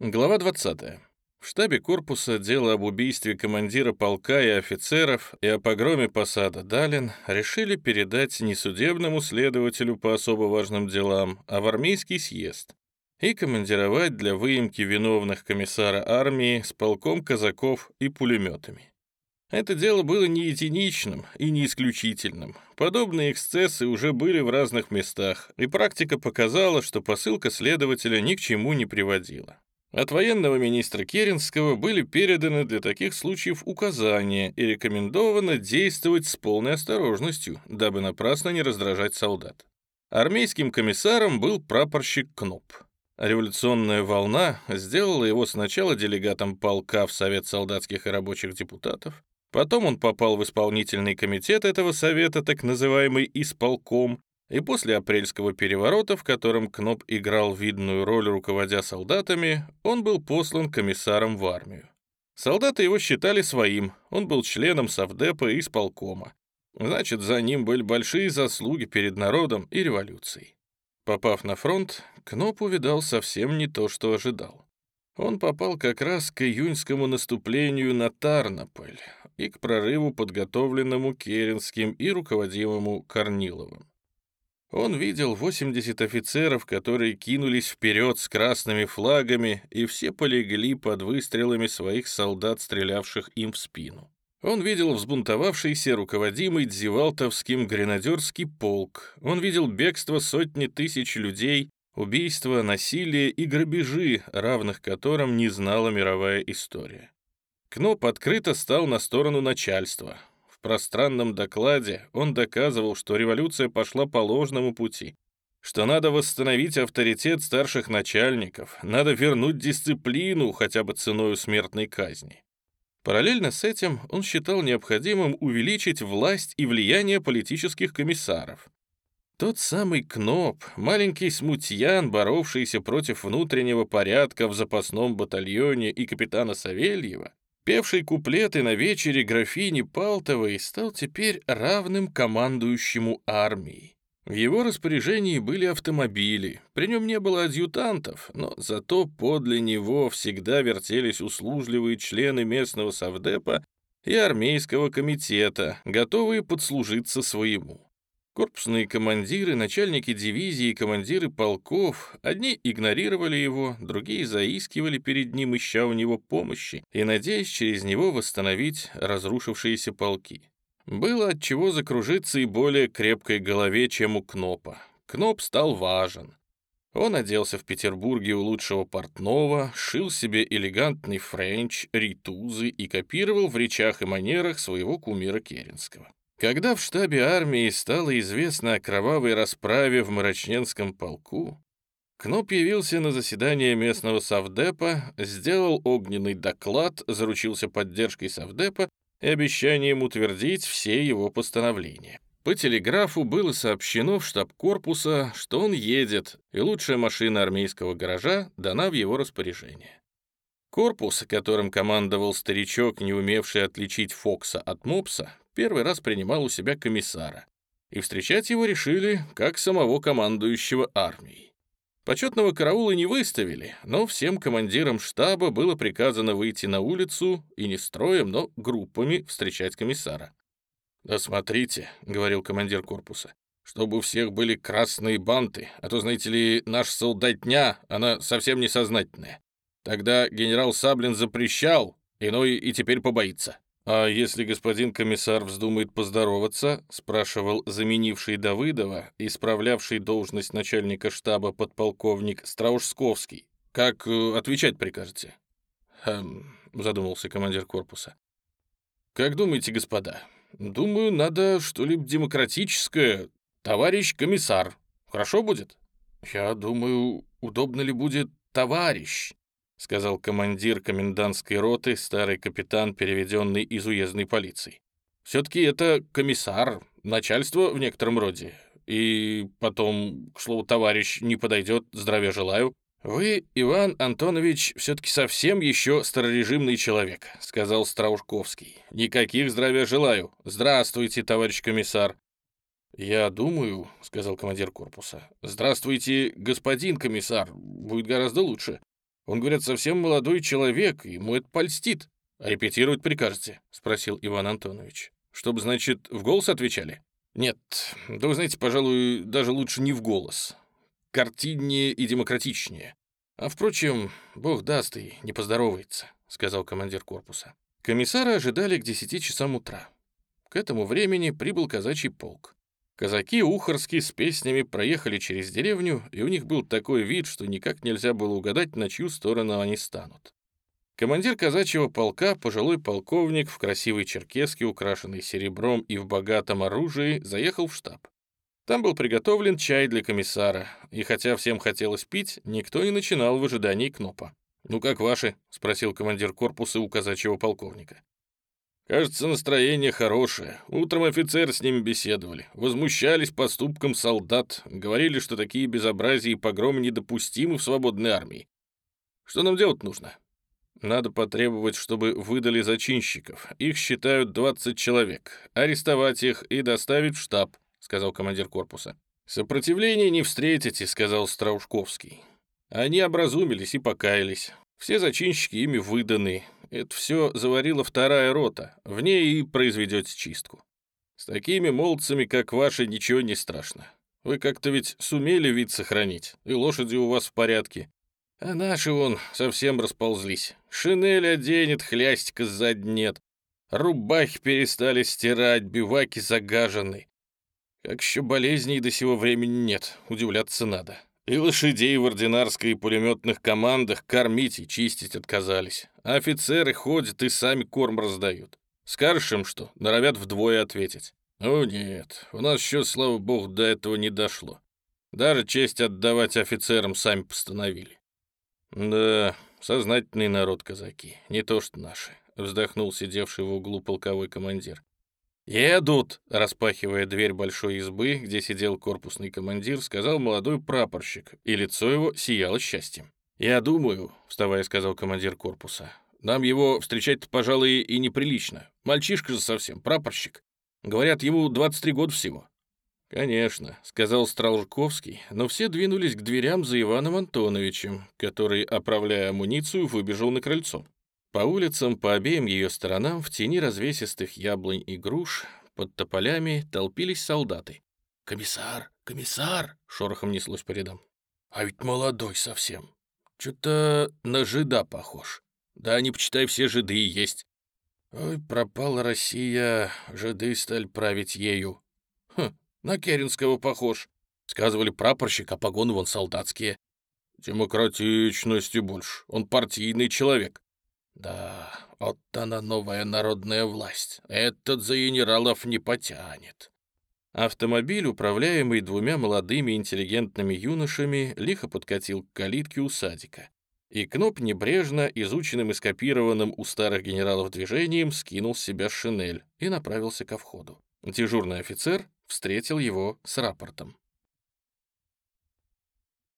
Глава 20. В штабе корпуса дело об убийстве командира полка и офицеров и о погроме посада Далин решили передать не судебному следователю по особо важным делам, а в армейский съезд и командировать для выемки виновных комиссара армии с полком казаков и пулеметами. Это дело было не единичным и не исключительным. Подобные эксцессы уже были в разных местах, и практика показала, что посылка следователя ни к чему не приводила. От военного министра Керенского были переданы для таких случаев указания и рекомендовано действовать с полной осторожностью, дабы напрасно не раздражать солдат. Армейским комиссаром был прапорщик Кноп. Революционная волна сделала его сначала делегатом полка в Совет солдатских и рабочих депутатов, потом он попал в исполнительный комитет этого совета, так называемый «исполком», и после апрельского переворота, в котором Кноп играл видную роль, руководя солдатами, он был послан комиссаром в армию. Солдаты его считали своим, он был членом Совдепа и исполкома. Значит, за ним были большие заслуги перед народом и революцией. Попав на фронт, Кноп увидал совсем не то, что ожидал. Он попал как раз к июньскому наступлению на Тарнополь и к прорыву, подготовленному Керенским и руководимому Корниловым. Он видел 80 офицеров, которые кинулись вперед с красными флагами, и все полегли под выстрелами своих солдат, стрелявших им в спину. Он видел взбунтовавшийся, руководимый Дзивалтовским гренадерский полк. Он видел бегство сотни тысяч людей, убийства, насилие и грабежи, равных которым не знала мировая история. Кноп открыто стал на сторону начальства пространном докладе он доказывал, что революция пошла по ложному пути, что надо восстановить авторитет старших начальников, надо вернуть дисциплину хотя бы ценой смертной казни. Параллельно с этим он считал необходимым увеличить власть и влияние политических комиссаров. Тот самый Кноп, маленький смутьян, боровшийся против внутреннего порядка в запасном батальоне и капитана Савельева, певший куплеты на вечере графини Палтовой, стал теперь равным командующему армией. В его распоряжении были автомобили, при нем не было адъютантов, но зато подле него всегда вертелись услужливые члены местного совдепа и армейского комитета, готовые подслужиться своему. Корпусные командиры, начальники дивизий, командиры полков, одни игнорировали его, другие заискивали перед ним, ища у него помощи и надеясь через него восстановить разрушившиеся полки. Было от чего закружиться и более крепкой голове, чем у Кнопа. Кноп стал важен. Он оделся в Петербурге у лучшего портного, шил себе элегантный френч, рейтузы и копировал в речах и манерах своего кумира Керенского. Когда в штабе армии стало известно о кровавой расправе в Мрачненском полку, Кноп явился на заседание местного совдепа, сделал огненный доклад, заручился поддержкой совдепа и обещанием утвердить все его постановления. По телеграфу было сообщено в штаб корпуса, что он едет, и лучшая машина армейского гаража дана в его распоряжение. Корпус, которым командовал старичок, не умевший отличить Фокса от Мопса, первый раз принимал у себя комиссара, и встречать его решили как самого командующего армией. Почетного караула не выставили, но всем командирам штаба было приказано выйти на улицу и не строем, но группами встречать комиссара. «Да смотрите», — говорил командир корпуса, «чтобы у всех были красные банты, а то, знаете ли, наш солдатня, она совсем несознательная. Тогда генерал Саблин запрещал, иной и теперь побоится». «А если господин комиссар вздумает поздороваться?» — спрашивал заменивший Давыдова, исправлявший должность начальника штаба подполковник Страушсковский. «Как э, отвечать прикажете?» «Хм...» — задумался командир корпуса. «Как думаете, господа? Думаю, надо что-либо демократическое. Товарищ комиссар. Хорошо будет?» «Я думаю, удобно ли будет товарищ?» — сказал командир комендантской роты, старый капитан, переведенный из уездной полиции. «Все-таки это комиссар, начальство в некотором роде. И потом, к слову, товарищ не подойдет, здравия желаю». «Вы, Иван Антонович, все-таки совсем еще старорежимный человек», — сказал Страушковский. «Никаких здравия желаю. Здравствуйте, товарищ комиссар». «Я думаю», — сказал командир корпуса. «Здравствуйте, господин комиссар. Будет гораздо лучше. Он, говорят, совсем молодой человек, ему это польстит. А репетировать прикажете?» — спросил Иван Антонович. «Чтобы, значит, в голос отвечали?» «Нет, да вы знаете, пожалуй, даже лучше не в голос. Картиннее и демократичнее. А, впрочем, бог даст и не поздоровается», — сказал командир корпуса. Комиссара ожидали к десяти часам утра. К этому времени прибыл казачий полк. Казаки Ухарски с песнями проехали через деревню, и у них был такой вид, что никак нельзя было угадать, на чью сторону они станут. Командир казачьего полка, пожилой полковник в красивой черкеске, украшенной серебром и в богатом оружии, заехал в штаб. Там был приготовлен чай для комиссара, и хотя всем хотелось пить, никто не начинал в ожидании Кнопа. «Ну как ваши?» — спросил командир корпуса у казачьего полковника. Кажется, настроение хорошее. Утром офицеры с ними беседовали. Возмущались поступком солдат. Говорили, что такие безобразия и погромы недопустимы в свободной армии. Что нам делать нужно? Надо потребовать, чтобы выдали зачинщиков. Их считают 20 человек. Арестовать их и доставить в штаб, сказал командир корпуса. Сопротивления не встретите, сказал Страушковский. Они образумились и покаялись. Все зачинщики ими выданы. Это все заварила вторая рота. В ней и произведете чистку. С такими молодцами, как ваши, ничего не страшно. Вы как-то ведь сумели вид сохранить, и лошади у вас в порядке. А наши, вон, совсем расползлись. Шинель оденет, хлястика сзади нет. Рубахи перестали стирать, биваки загажены. Как еще болезней до сего времени нет, удивляться надо. И лошадей в ординарской и пулеметных командах кормить и чистить отказались. А офицеры ходят и сами корм раздают. Скажешь им что, норовят вдвое ответить. О нет, у нас еще, слава богу, до этого не дошло. Даже честь отдавать офицерам сами постановили. Да, сознательный народ казаки, не то что наши, вздохнул сидевший в углу полковой командир. «Едут!» — распахивая дверь большой избы, где сидел корпусный командир, сказал молодой прапорщик, и лицо его сияло счастьем. «Я думаю», — вставая, сказал командир корпуса, «нам его встречать-то, пожалуй, и неприлично. Мальчишка же совсем, прапорщик. Говорят, ему 23 года всего». «Конечно», — сказал Стралжковский, но все двинулись к дверям за Иваном Антоновичем, который, оправляя амуницию, выбежал на крыльцо. По улицам, по обеим ее сторонам, в тени развесистых яблонь и груш, под тополями толпились солдаты. «Комиссар! Комиссар!» — шорохом неслось по рядам. «А ведь молодой совсем. Что-то на жида похож. Да не почитай, все жиды и есть. Ой, пропала Россия, жиды стали править ею. Хм, на Керенского похож. Сказывали прапорщик, а погоны вон солдатские. Демократичности больше. Он партийный человек. Да, вот она новая народная власть. Этот за генералов не потянет. Автомобиль, управляемый двумя молодыми интеллигентными юношами, лихо подкатил к калитке у садика. И Кноп небрежно, изученным и скопированным у старых генералов движением, скинул с себя шинель и направился ко входу. Дежурный офицер встретил его с рапортом.